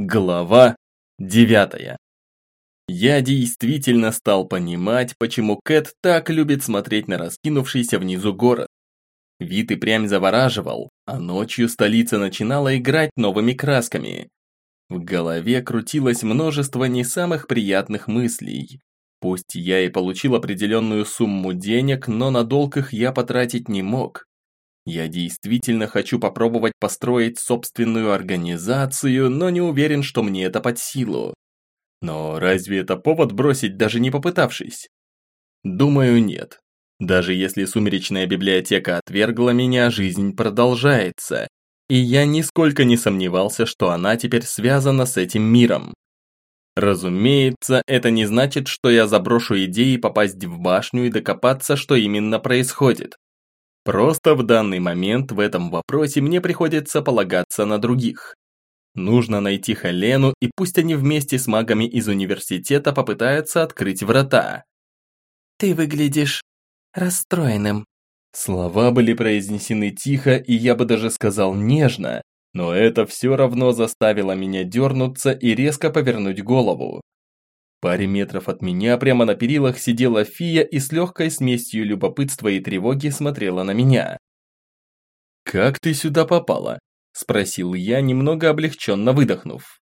Глава девятая. Я действительно стал понимать, почему Кэт так любит смотреть на раскинувшийся внизу город. Вид и прям завораживал, а ночью столица начинала играть новыми красками. В голове крутилось множество не самых приятных мыслей. Пусть я и получил определенную сумму денег, но на долг их я потратить не мог. Я действительно хочу попробовать построить собственную организацию, но не уверен, что мне это под силу. Но разве это повод бросить, даже не попытавшись? Думаю, нет. Даже если сумеречная библиотека отвергла меня, жизнь продолжается. И я нисколько не сомневался, что она теперь связана с этим миром. Разумеется, это не значит, что я заброшу идеи попасть в башню и докопаться, что именно происходит. Просто в данный момент в этом вопросе мне приходится полагаться на других. Нужно найти Хелену, и пусть они вместе с магами из университета попытаются открыть врата. «Ты выглядишь расстроенным». Слова были произнесены тихо, и я бы даже сказал нежно, но это все равно заставило меня дернуться и резко повернуть голову паре метров от меня прямо на перилах сидела фия и с легкой смесью любопытства и тревоги смотрела на меня. «Как ты сюда попала?» – спросил я, немного облегченно выдохнув.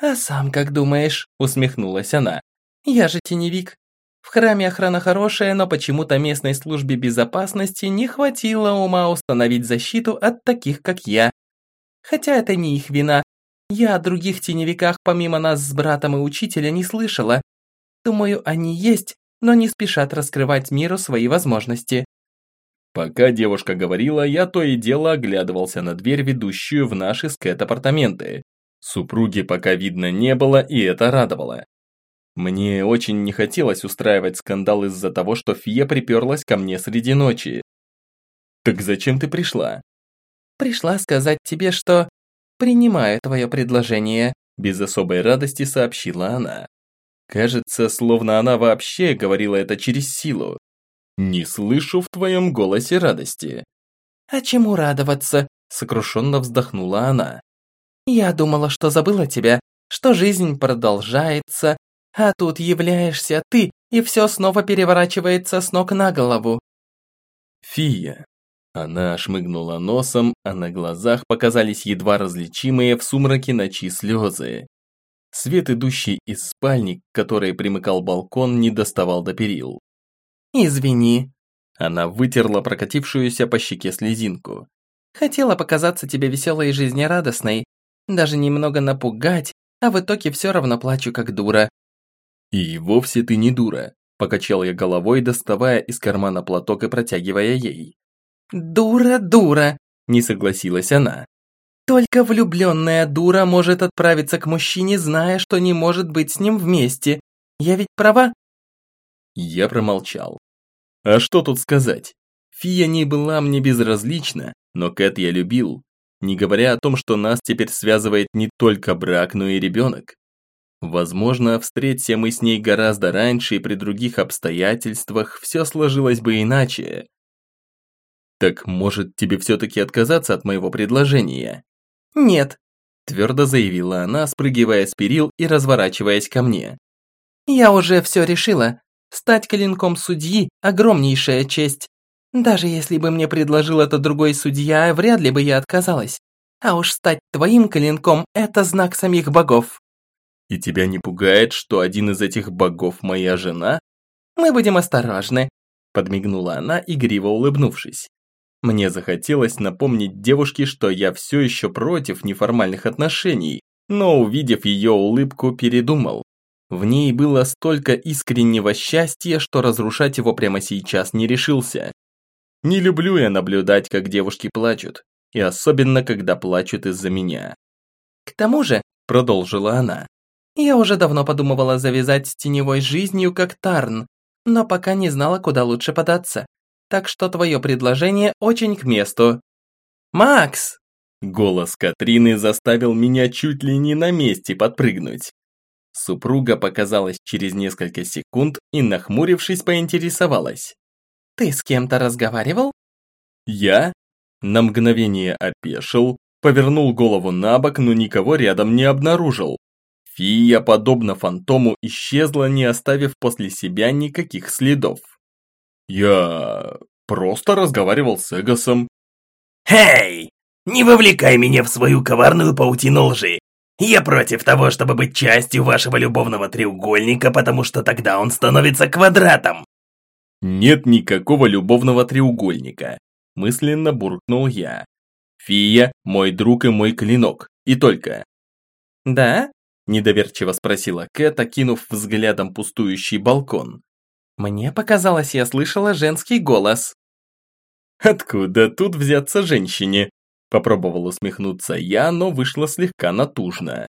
«А сам как думаешь?» – усмехнулась она. «Я же теневик. В храме охрана хорошая, но почему-то местной службе безопасности не хватило ума установить защиту от таких, как я. Хотя это не их вина, я о других теневиках помимо нас с братом и учителя не слышала. Думаю, они есть, но не спешат раскрывать миру свои возможности. Пока девушка говорила, я то и дело оглядывался на дверь, ведущую в наши скэт-апартаменты. Супруги пока видно не было, и это радовало. Мне очень не хотелось устраивать скандал из-за того, что Фия приперлась ко мне среди ночи. «Так зачем ты пришла?» «Пришла сказать тебе, что «Принимаю твое предложение», – без особой радости сообщила она. Кажется, словно она вообще говорила это через силу. «Не слышу в твоем голосе радости». «А чему радоваться?» – сокрушенно вздохнула она. «Я думала, что забыла тебя, что жизнь продолжается, а тут являешься ты, и все снова переворачивается с ног на голову». «Фия, она шмыгнула носом, а на глазах показались едва различимые в сумраке ночи слезы. Свет, идущий из спальни, к которой примыкал балкон, не доставал до перил. «Извини». Она вытерла прокатившуюся по щеке слезинку. «Хотела показаться тебе веселой и жизнерадостной, даже немного напугать, а в итоге все равно плачу как дура». «И вовсе ты не дура», – покачал я головой, доставая из кармана платок и протягивая ей. «Дура, дура!» – не согласилась она. «Только влюбленная дура может отправиться к мужчине, зная, что не может быть с ним вместе. Я ведь права?» Я промолчал. А что тут сказать? Фия не была мне безразлична, но Кэт я любил, не говоря о том, что нас теперь связывает не только брак, но и ребенок. Возможно, встреться мы с ней гораздо раньше и при других обстоятельствах все сложилось бы иначе, «Так, может, тебе все-таки отказаться от моего предложения?» «Нет», – твердо заявила она, спрыгивая с перил и разворачиваясь ко мне. «Я уже все решила. Стать клинком судьи – огромнейшая честь. Даже если бы мне предложил это другой судья, вряд ли бы я отказалась. А уж стать твоим клинком – это знак самих богов». «И тебя не пугает, что один из этих богов моя жена?» «Мы будем осторожны», – подмигнула она, игриво улыбнувшись. Мне захотелось напомнить девушке, что я все еще против неформальных отношений, но увидев ее улыбку, передумал. В ней было столько искреннего счастья, что разрушать его прямо сейчас не решился. Не люблю я наблюдать, как девушки плачут, и особенно, когда плачут из-за меня. «К тому же», – продолжила она, – «я уже давно подумывала завязать с теневой жизнью, как Тарн, но пока не знала, куда лучше податься так что твое предложение очень к месту. Макс!» Голос Катрины заставил меня чуть ли не на месте подпрыгнуть. Супруга показалась через несколько секунд и, нахмурившись, поинтересовалась. «Ты с кем-то разговаривал?» «Я?» На мгновение опешил, повернул голову на бок, но никого рядом не обнаружил. Фия, подобно фантому, исчезла, не оставив после себя никаких следов. Я просто разговаривал с Эгосом. «Эй, не вовлекай меня в свою коварную паутину лжи. Я против того, чтобы быть частью вашего любовного треугольника, потому что тогда он становится квадратом». «Нет никакого любовного треугольника», – мысленно буркнул я. «Фия – мой друг и мой клинок, и только». «Да?» – недоверчиво спросила Кэт, окинув взглядом пустующий балкон. «Мне показалось, я слышала женский голос». «Откуда тут взяться женщине?» Попробовал усмехнуться я, но вышло слегка натужно.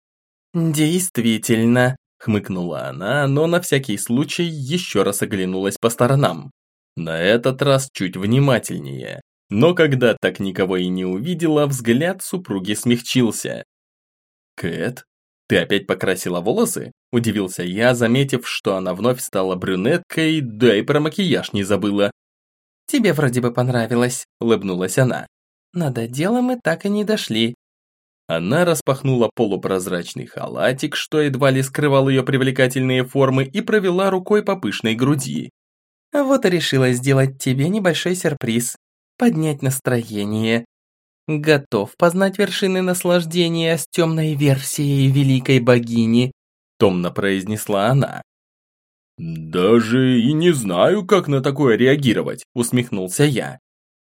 «Действительно», – хмыкнула она, но на всякий случай еще раз оглянулась по сторонам. На этот раз чуть внимательнее. Но когда так никого и не увидела, взгляд супруги смягчился. «Кэт, ты опять покрасила волосы?» – удивился я, заметив, что она вновь стала брюнеткой, да и про макияж не забыла. «Тебе вроде бы понравилось», – улыбнулась она. «Но до дела мы так и не дошли». Она распахнула полупрозрачный халатик, что едва ли скрывал ее привлекательные формы, и провела рукой по пышной груди. «Вот и решила сделать тебе небольшой сюрприз. Поднять настроение. Готов познать вершины наслаждения с темной версией великой богини?» Томно произнесла она. «Даже и не знаю, как на такое реагировать», усмехнулся я.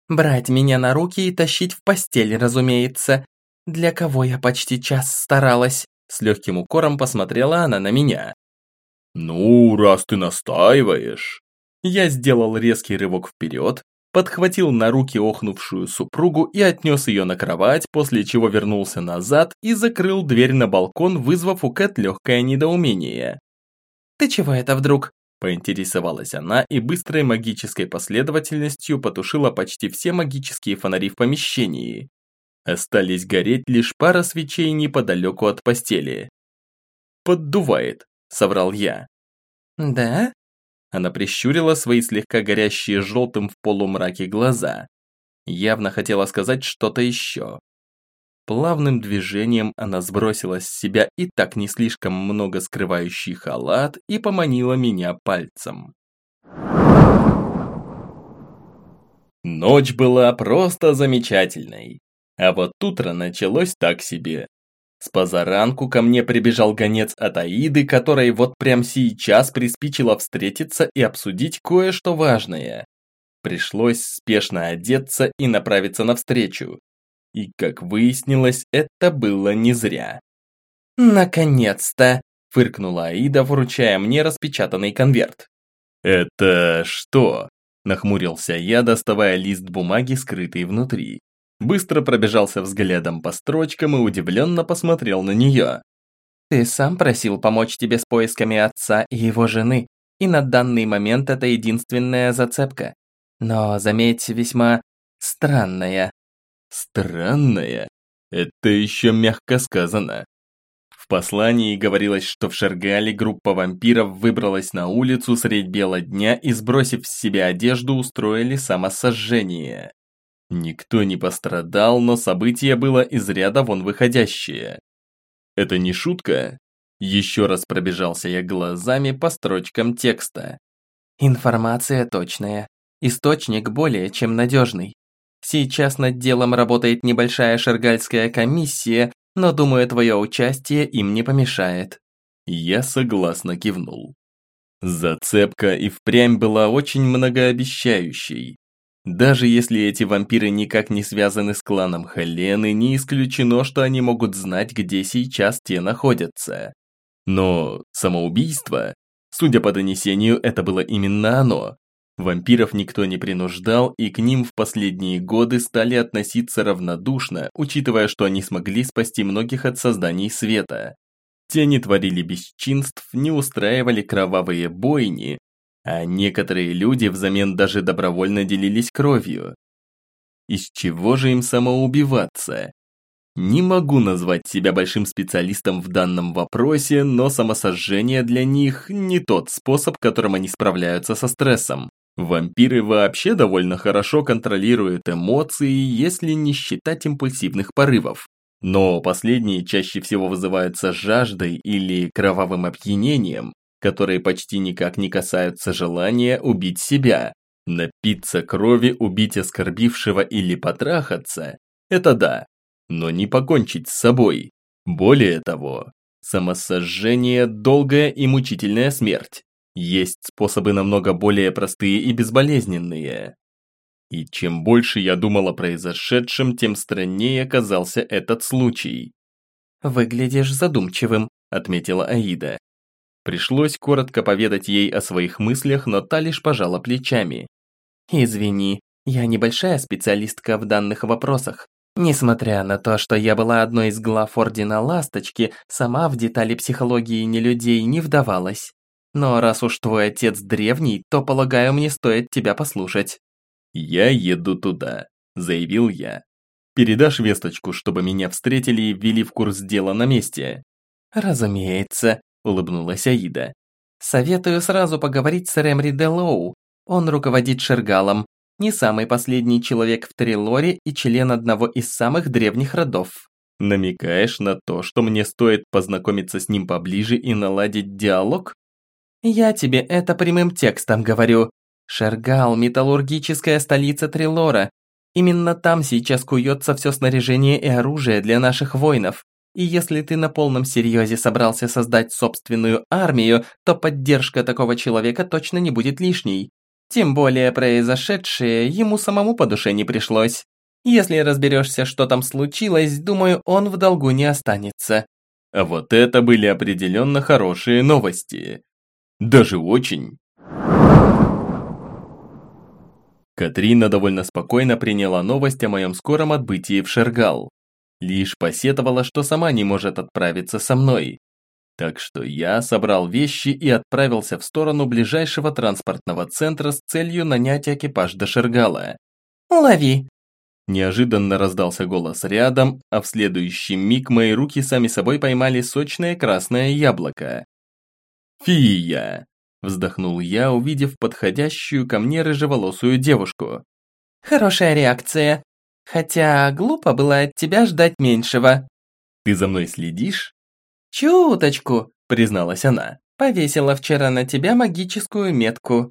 «Брать меня на руки и тащить в постель, разумеется. Для кого я почти час старалась?» С легким укором посмотрела она на меня. «Ну, раз ты настаиваешь...» Я сделал резкий рывок вперед, подхватил на руки охнувшую супругу и отнес ее на кровать, после чего вернулся назад и закрыл дверь на балкон, вызвав у Кэт легкое недоумение. «Ты чего это вдруг?» Поинтересовалась она и быстрой магической последовательностью потушила почти все магические фонари в помещении. Остались гореть лишь пара свечей неподалеку от постели. «Поддувает», — соврал я. «Да?» Она прищурила свои слегка горящие желтым в полумраке глаза. Явно хотела сказать что-то еще. Плавным движением она сбросила с себя и так не слишком много скрывающий халат и поманила меня пальцем. Ночь была просто замечательной. А вот утро началось так себе. С позаранку ко мне прибежал гонец от Аиды, которой вот прямо сейчас приспичило встретиться и обсудить кое-что важное. Пришлось спешно одеться и направиться навстречу. И, как выяснилось, это было не зря. «Наконец-то!» – фыркнула Аида, вручая мне распечатанный конверт. «Это что?» – нахмурился я, доставая лист бумаги, скрытый внутри. Быстро пробежался взглядом по строчкам и удивленно посмотрел на нее. «Ты сам просил помочь тебе с поисками отца и его жены, и на данный момент это единственная зацепка. Но, заметь, весьма странная». «Странная? Это еще мягко сказано». В послании говорилось, что в Шергале группа вампиров выбралась на улицу средь бела дня и, сбросив с себя одежду, устроили самосожжение. Никто не пострадал, но событие было из ряда вон выходящее. Это не шутка? Еще раз пробежался я глазами по строчкам текста. Информация точная. Источник более чем надежный. Сейчас над делом работает небольшая шергальская комиссия, но думаю, твое участие им не помешает. Я согласно кивнул. Зацепка и впрямь была очень многообещающей. Даже если эти вампиры никак не связаны с кланом Хелены, не исключено, что они могут знать, где сейчас те находятся. Но самоубийство? Судя по донесению, это было именно оно. Вампиров никто не принуждал, и к ним в последние годы стали относиться равнодушно, учитывая, что они смогли спасти многих от созданий света. Те не творили бесчинств, не устраивали кровавые бойни, а некоторые люди взамен даже добровольно делились кровью. Из чего же им самоубиваться? Не могу назвать себя большим специалистом в данном вопросе, но самосожжение для них не тот способ, которым они справляются со стрессом. Вампиры вообще довольно хорошо контролируют эмоции, если не считать импульсивных порывов. Но последние чаще всего вызываются жаждой или кровавым опьянением, которые почти никак не касаются желания убить себя. Напиться крови, убить оскорбившего или потрахаться – это да, но не покончить с собой. Более того, самосожжение – долгая и мучительная смерть. Есть способы намного более простые и безболезненные. И чем больше я думал о произошедшем, тем страннее оказался этот случай. «Выглядишь задумчивым», – отметила Аида. Пришлось коротко поведать ей о своих мыслях, но та лишь пожала плечами. «Извини, я небольшая специалистка в данных вопросах. Несмотря на то, что я была одной из глав Ордена Ласточки, сама в детали психологии не людей не вдавалась. Но раз уж твой отец древний, то, полагаю, мне стоит тебя послушать». «Я еду туда», – заявил я. «Передашь весточку, чтобы меня встретили и ввели в курс дела на месте?» «Разумеется», – улыбнулась Аида. «Советую сразу поговорить с Ремри Делоу. Он руководит Шергалом, не самый последний человек в Трилоре и член одного из самых древних родов». «Намекаешь на то, что мне стоит познакомиться с ним поближе и наладить диалог?» «Я тебе это прямым текстом говорю. Шергал – металлургическая столица Трилора. Именно там сейчас куется все снаряжение и оружие для наших воинов. И если ты на полном серьезе собрался создать собственную армию, то поддержка такого человека точно не будет лишней. Тем более произошедшее ему самому по душе не пришлось. Если разберешься, что там случилось, думаю, он в долгу не останется. А вот это были определенно хорошие новости. Даже очень. Катрина довольно спокойно приняла новость о моем скором отбытии в Шергал. Лишь посетовала, что сама не может отправиться со мной. Так что я собрал вещи и отправился в сторону ближайшего транспортного центра с целью нанять экипаж до Шергала. «Улови!» Неожиданно раздался голос рядом, а в следующий миг мои руки сами собой поймали сочное красное яблоко. «Фия!» – вздохнул я, увидев подходящую ко мне рыжеволосую девушку. «Хорошая реакция. Хотя глупо было от тебя ждать меньшего». «Ты за мной следишь?» «Чуточку», – призналась она. «Повесила вчера на тебя магическую метку».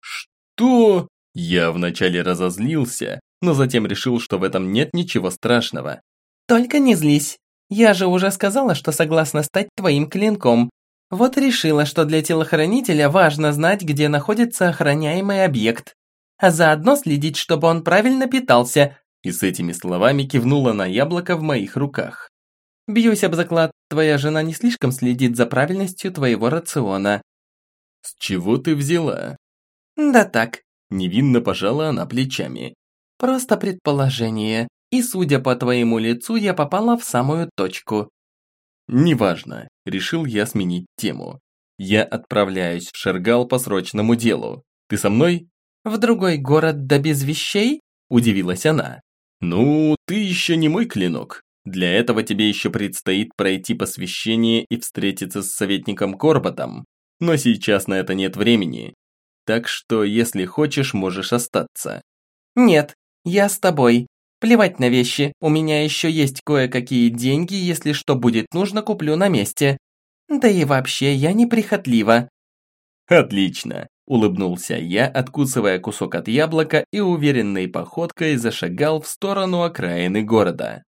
«Что?» Я вначале разозлился, но затем решил, что в этом нет ничего страшного. «Только не злись. Я же уже сказала, что согласна стать твоим клинком. Вот решила, что для телохранителя важно знать, где находится охраняемый объект, а заодно следить, чтобы он правильно питался, и с этими словами кивнула на яблоко в моих руках. «Бьюсь об заклад, твоя жена не слишком следит за правильностью твоего рациона». «С чего ты взяла?» «Да так». Невинно пожала она плечами. «Просто предположение, и судя по твоему лицу, я попала в самую точку. «Неважно», – решил я сменить тему. «Я отправляюсь в Шергал по срочному делу. Ты со мной?» «В другой город да без вещей?» – удивилась она. «Ну, ты еще не мой клинок. Для этого тебе еще предстоит пройти посвящение и встретиться с советником Корботом. Но сейчас на это нет времени. Так что, если хочешь, можешь остаться». «Нет, я с тобой», Плевать на вещи, у меня еще есть кое-какие деньги, если что будет нужно, куплю на месте. Да и вообще, я неприхотлива». «Отлично», – улыбнулся я, откусывая кусок от яблока и уверенной походкой зашагал в сторону окраины города.